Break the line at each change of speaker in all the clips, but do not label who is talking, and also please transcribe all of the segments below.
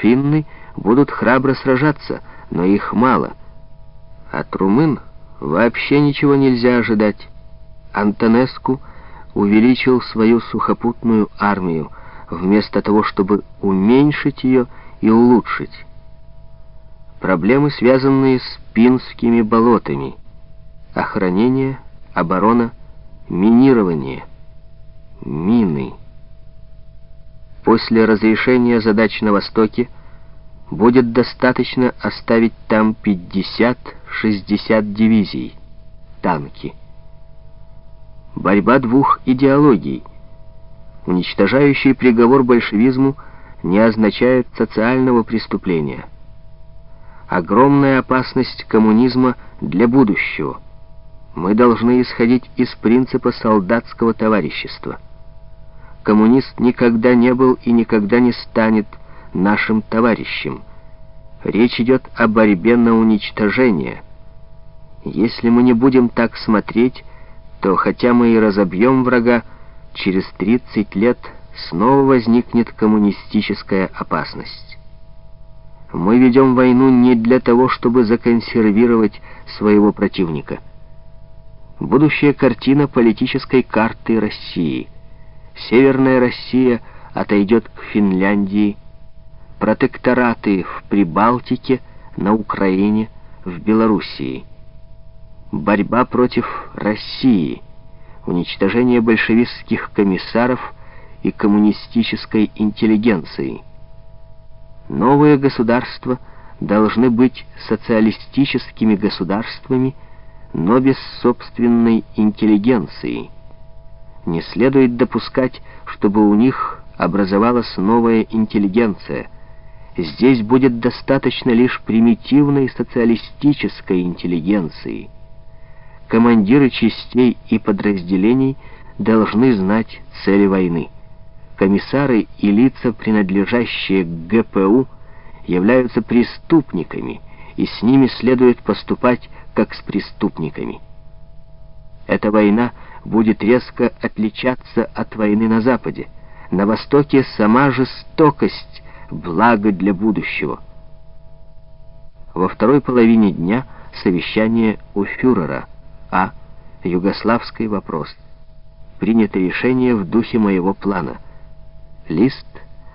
Финны будут храбро сражаться, но их мало. От румын вообще ничего нельзя ожидать. Антонеску увеличил свою сухопутную армию, вместо того, чтобы уменьшить ее и улучшить. Проблемы, связанные с Пинскими болотами. Охранение, оборона, минирование, мины. После разрешения задач на Востоке будет достаточно оставить там 50-60 дивизий, танки. Борьба двух идеологий. Уничтожающий приговор большевизму не означает социального преступления. Огромная опасность коммунизма для будущего. Мы должны исходить из принципа солдатского товарищества. Коммунист никогда не был и никогда не станет нашим товарищем. Речь идет о борьбе на уничтожение. Если мы не будем так смотреть, то хотя мы и разобьем врага, через 30 лет снова возникнет коммунистическая опасность. Мы ведем войну не для того, чтобы законсервировать своего противника. Будущая картина политической карты России. Северная Россия отойдет к Финляндии, протектораты в Прибалтике, на Украине, в Белоруссии борьба против России, уничтожение большевистских комиссаров и коммунистической интеллигенции. Новые государства должны быть социалистическими государствами, но без собственной интеллигенции. Не следует допускать, чтобы у них образовалась новая интеллигенция. Здесь будет достаточно лишь примитивной социалистической интеллигенции – командиры частей и подразделений должны знать цели войны. Комиссары и лица, принадлежащие к ГПУ, являются преступниками, и с ними следует поступать, как с преступниками. Эта война будет резко отличаться от войны на Западе. На Востоке сама жестокость — благо для будущего. Во второй половине дня совещание у фюрера — а. Югославский вопрос. Принято решение в духе моего плана. Лист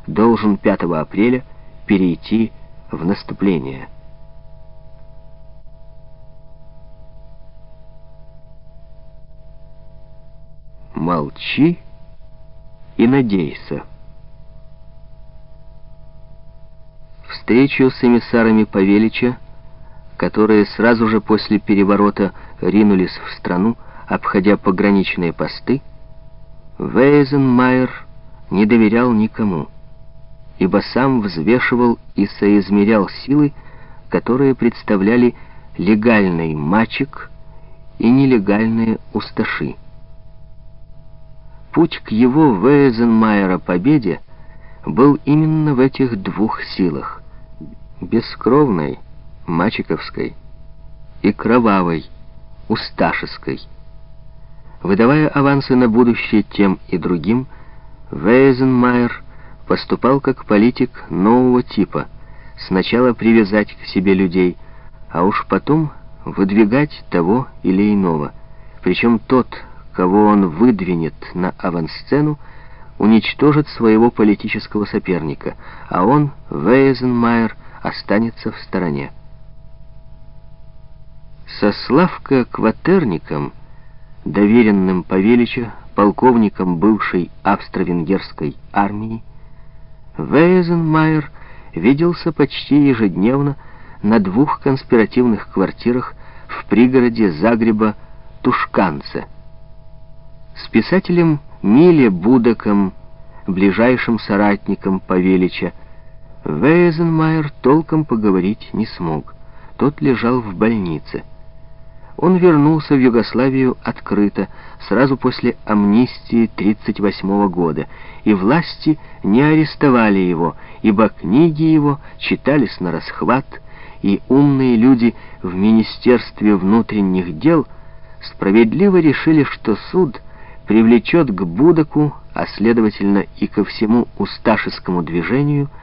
должен 5 апреля перейти в наступление. Молчи и надейся. Встречу с эмиссарами Павелича которые сразу же после переворота ринулись в страну, обходя пограничные посты, Вейзенмайер не доверял никому, ибо сам взвешивал и соизмерял силы, которые представляли легальный мачек и нелегальные усташи. Путь к его Вейзенмайера победе был именно в этих двух силах, бескровной, Мачиковской и Кровавой, Усташеской. Выдавая авансы на будущее тем и другим, Вейзенмайер поступал как политик нового типа, сначала привязать к себе людей, а уж потом выдвигать того или иного. Причем тот, кого он выдвинет на авансцену, уничтожит своего политического соперника, а он, Вейзенмайер, останется в стороне. Со Славко-Кватерником, доверенным Павелича, полковником бывшей австро-венгерской армии, Вейзенмайер виделся почти ежедневно на двух конспиративных квартирах в пригороде Загреба Тушканце. С писателем Миле Будаком, ближайшим соратником Павелича, Вейзенмайер толком поговорить не смог. Тот лежал в больнице. Он вернулся в Югославию открыто, сразу после амнистии 1938 года, и власти не арестовали его, ибо книги его читались на расхват, и умные люди в Министерстве внутренних дел справедливо решили, что суд привлечет к Будаку, а следовательно и ко всему усташескому движению,